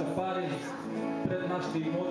naše pred naš timot,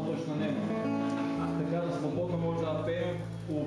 točno nema. Takrat smo potno možda PM v